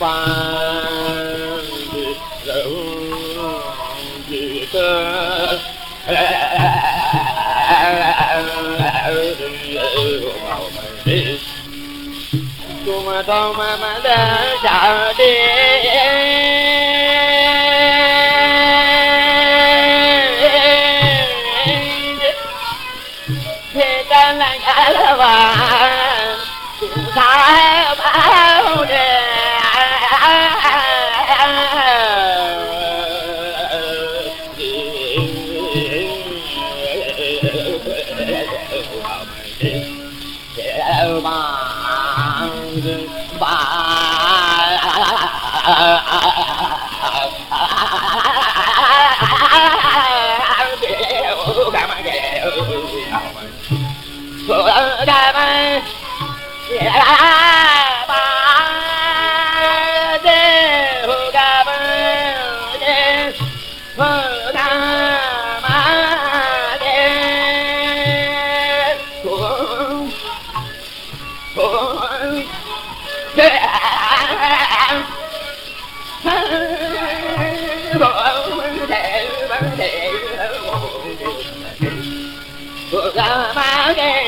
ba rượu gì cơ cùng tôi mà mà đã chào đi thế ta là ngã là bà sao bao đề Oh,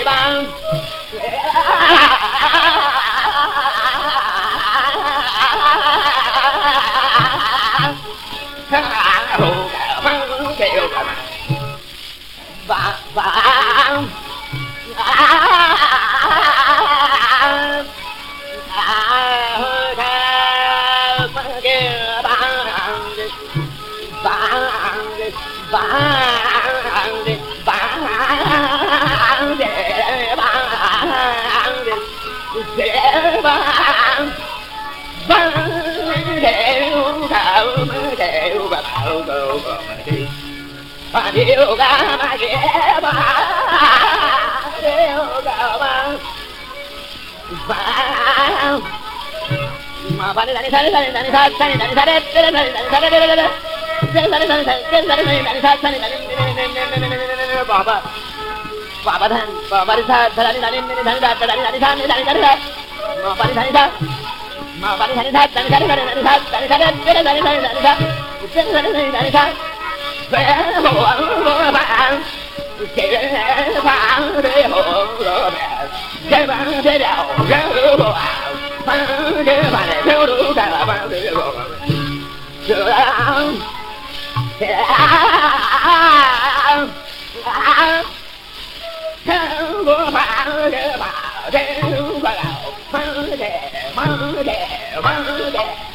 Bang! bán bán bán Baba, पापधन परिधा धरानी धरानी मेरे धनी धा धरानी धनी धा मेरे धनी धनी धा माँ पानी धनी धा माँ पानी धनी धा धनी धनी धनी धनी धा धनी धनी मेरे धनी धनी धनी धा उसके धनी धनी धनी धा Yeah. Monday, Monday, Monday, Monday.